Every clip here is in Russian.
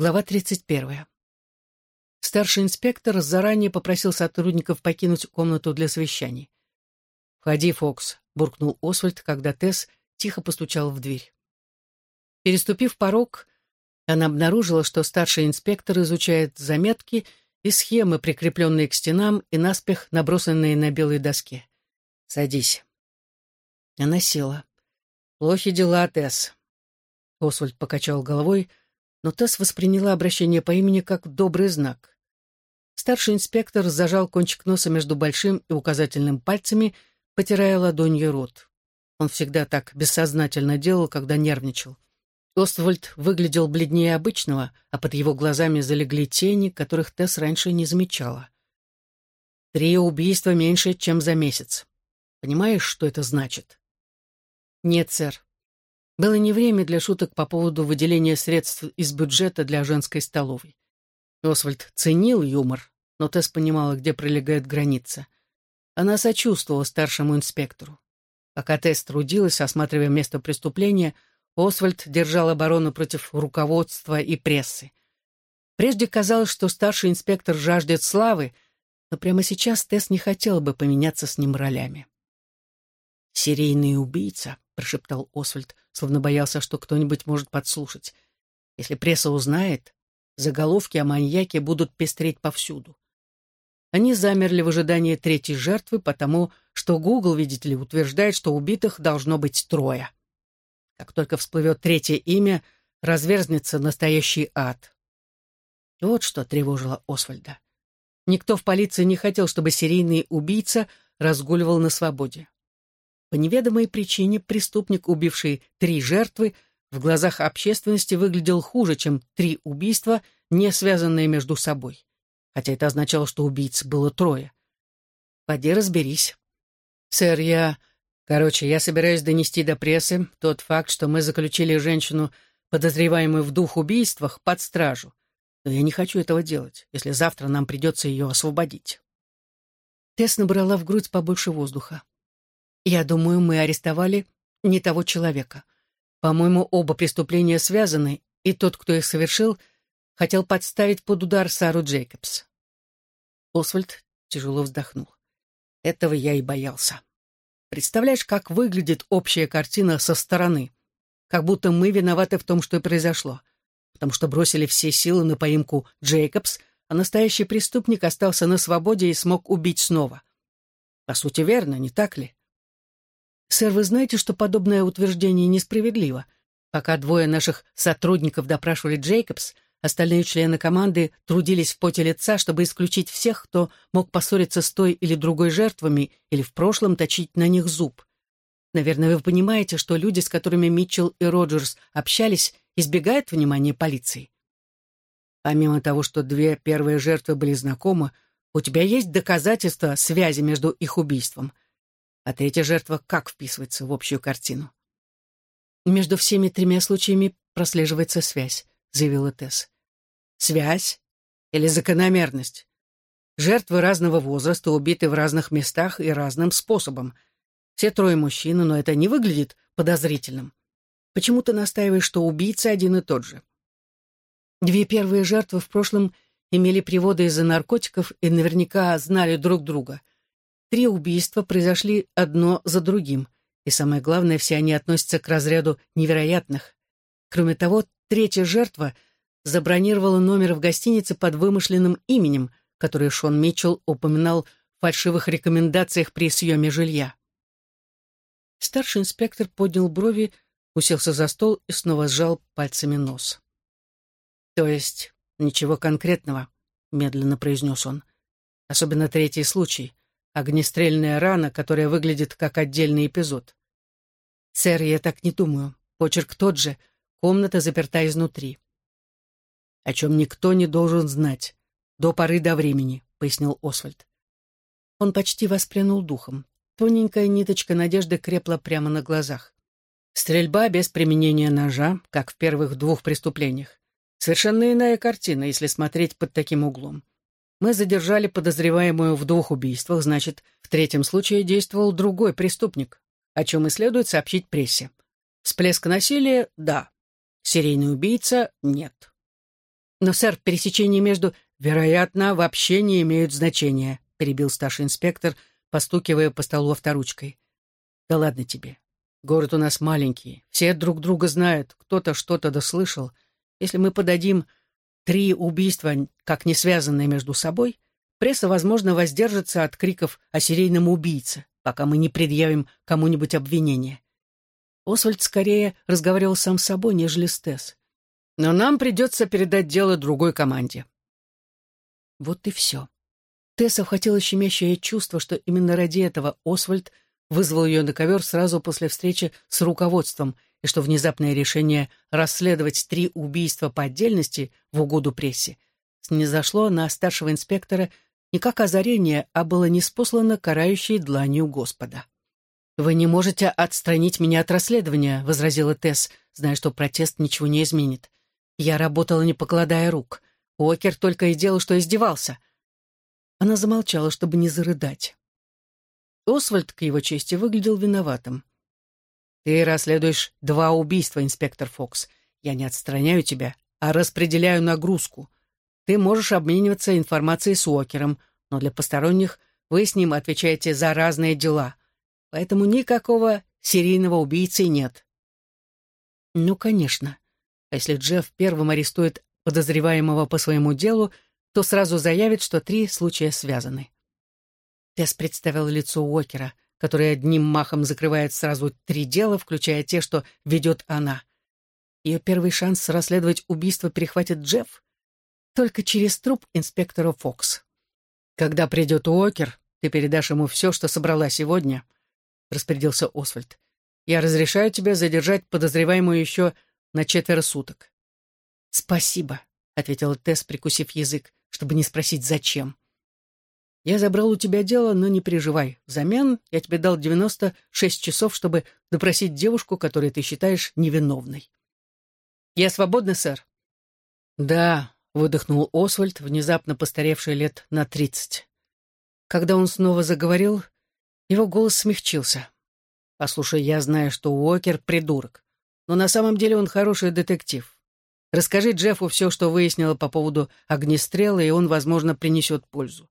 Глава 31. Старший инспектор заранее попросил сотрудников покинуть комнату для совещаний. «Входи, Фокс», — буркнул Освальд, когда Тесс тихо постучал в дверь. Переступив порог, она обнаружила, что старший инспектор изучает заметки и схемы, прикрепленные к стенам и наспех набросанные на белой доске. «Садись». Она села. «Плохи дела, Тесс». Освальд покачал головой, — но Тесс восприняла обращение по имени как добрый знак. Старший инспектор зажал кончик носа между большим и указательным пальцами, потирая ладонью рот. Он всегда так бессознательно делал, когда нервничал. Оствальд выглядел бледнее обычного, а под его глазами залегли тени, которых Тесс раньше не замечала. Три убийства меньше, чем за месяц. Понимаешь, что это значит? Нет, сэр. Было не время для шуток по поводу выделения средств из бюджета для женской столовой. Освальд ценил юмор, но Тесс понимала, где пролегает граница. Она сочувствовала старшему инспектору. Пока Тесс трудилась, осматривая место преступления, Освальд держал оборону против руководства и прессы. Прежде казалось, что старший инспектор жаждет славы, но прямо сейчас Тесс не хотела бы поменяться с ним ролями. «Серийный убийца», — прошептал Освальд, словно боялся, что кто-нибудь может подслушать. «Если пресса узнает, заголовки о маньяке будут пестреть повсюду». Они замерли в ожидании третьей жертвы, потому что Гугл, видите ли, утверждает, что убитых должно быть трое. Как только всплывет третье имя, разверзнется настоящий ад. Вот что тревожило Освальда. Никто в полиции не хотел, чтобы серийный убийца разгуливал на свободе. По неведомой причине преступник, убивший три жертвы, в глазах общественности выглядел хуже, чем три убийства, не связанные между собой. Хотя это означало, что убийц было трое. Поди разберись. Сэр, я... Короче, я собираюсь донести до прессы тот факт, что мы заключили женщину, подозреваемую в двух убийствах, под стражу. Но я не хочу этого делать, если завтра нам придется ее освободить. Тесс набрала в грудь побольше воздуха. Я думаю, мы арестовали не того человека. По-моему, оба преступления связаны, и тот, кто их совершил, хотел подставить под удар Сару Джейкобс. Освальд тяжело вздохнул. Этого я и боялся. Представляешь, как выглядит общая картина со стороны? Как будто мы виноваты в том, что произошло. Потому что бросили все силы на поимку Джейкобс, а настоящий преступник остался на свободе и смог убить снова. По сути, верно, не так ли? «Сэр, вы знаете, что подобное утверждение несправедливо? Пока двое наших сотрудников допрашивали Джейкобс, остальные члены команды трудились в поте лица, чтобы исключить всех, кто мог поссориться с той или другой жертвами или в прошлом точить на них зуб. Наверное, вы понимаете, что люди, с которыми Митчелл и Роджерс общались, избегают внимания полиции. Помимо того, что две первые жертвы были знакомы, у тебя есть доказательства связи между их убийством — а третья жертва как вписывается в общую картину? «Между всеми тремя случаями прослеживается связь», — заявила Тесс. «Связь или закономерность? Жертвы разного возраста убиты в разных местах и разным способом. Все трое мужчины, но это не выглядит подозрительным. Почему ты настаиваешь, что убийца один и тот же?» Две первые жертвы в прошлом имели приводы из-за наркотиков и наверняка знали друг друга. Три убийства произошли одно за другим, и самое главное, все они относятся к разряду невероятных. Кроме того, третья жертва забронировала номер в гостинице под вымышленным именем, который Шон Митчелл упоминал в фальшивых рекомендациях при съеме жилья. Старший инспектор поднял брови, уселся за стол и снова сжал пальцами нос. «То есть ничего конкретного», — медленно произнес он. «Особенно третий случай огнестрельная рана, которая выглядит как отдельный эпизод. «Сэр, я так не думаю. Почерк тот же. Комната заперта изнутри». «О чем никто не должен знать. До поры до времени», — пояснил Освальд. Он почти воспрянул духом. Тоненькая ниточка надежды крепла прямо на глазах. Стрельба без применения ножа, как в первых двух преступлениях. Совершенно иная картина, если смотреть под таким углом. Мы задержали подозреваемую в двух убийствах, значит, в третьем случае действовал другой преступник, о чем и следует сообщить прессе. Всплеск насилия — да. Серийный убийца — нет. Но, сэр, пересечения между... Вероятно, вообще не имеют значения, перебил старший инспектор, постукивая по столу авторучкой. Да ладно тебе. Город у нас маленький. Все друг друга знают. Кто-то что-то дослышал. Если мы подадим три убийства, как не связанные между собой, пресса, возможно, воздержится от криков о серийном убийце, пока мы не предъявим кому-нибудь обвинение. Освальд скорее разговаривал сам с собой, нежели с Тесс. Но нам придется передать дело другой команде. Вот и все. Тесса вхватила щемящее чувство, что именно ради этого Освальд вызвал ее на ковер сразу после встречи с руководством, и что внезапное решение расследовать три убийства по отдельности в угоду прессе снизошло на старшего инспектора не как озарение, а было неспослано карающей дланью Господа. «Вы не можете отстранить меня от расследования», — возразила Тесс, зная, что протест ничего не изменит. Я работала, не покладая рук. Уокер только и делал, что издевался. Она замолчала, чтобы не зарыдать. Освальд, к его чести, выглядел виноватым. «Ты расследуешь два убийства, инспектор Фокс. Я не отстраняю тебя, а распределяю нагрузку. Ты можешь обмениваться информацией с Уокером, но для посторонних вы с ним отвечаете за разные дела. Поэтому никакого серийного убийцы нет». «Ну, конечно. А если Джефф первым арестует подозреваемого по своему делу, то сразу заявит, что три случая связаны. Тесс представил лицо Уокера, которое одним махом закрывает сразу три дела, включая те, что ведет она. Ее первый шанс расследовать убийство перехватит Джефф только через труп инспектора Фокс. «Когда придет Уокер, ты передашь ему все, что собрала сегодня», — распорядился Освальд. «Я разрешаю тебе задержать подозреваемую еще на четверо суток. «Спасибо», — ответила Тесс, прикусив язык, чтобы не спросить, зачем. «Я забрал у тебя дело, но не переживай. Взамен я тебе дал 96 часов, чтобы допросить девушку, которую ты считаешь невиновной». «Я свободна, сэр?» «Да», — выдохнул Освальд, внезапно постаревший лет на тридцать. Когда он снова заговорил, его голос смягчился. «Послушай, я знаю, что Уокер — придурок но на самом деле он хороший детектив. Расскажи Джеффу все, что выяснила по поводу огнестрела, и он, возможно, принесет пользу.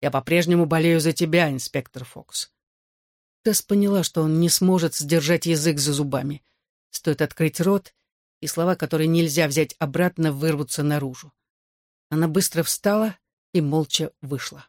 Я по-прежнему болею за тебя, инспектор Фокс». Тесс поняла, что он не сможет сдержать язык за зубами. Стоит открыть рот, и слова, которые нельзя взять обратно, вырвутся наружу. Она быстро встала и молча вышла.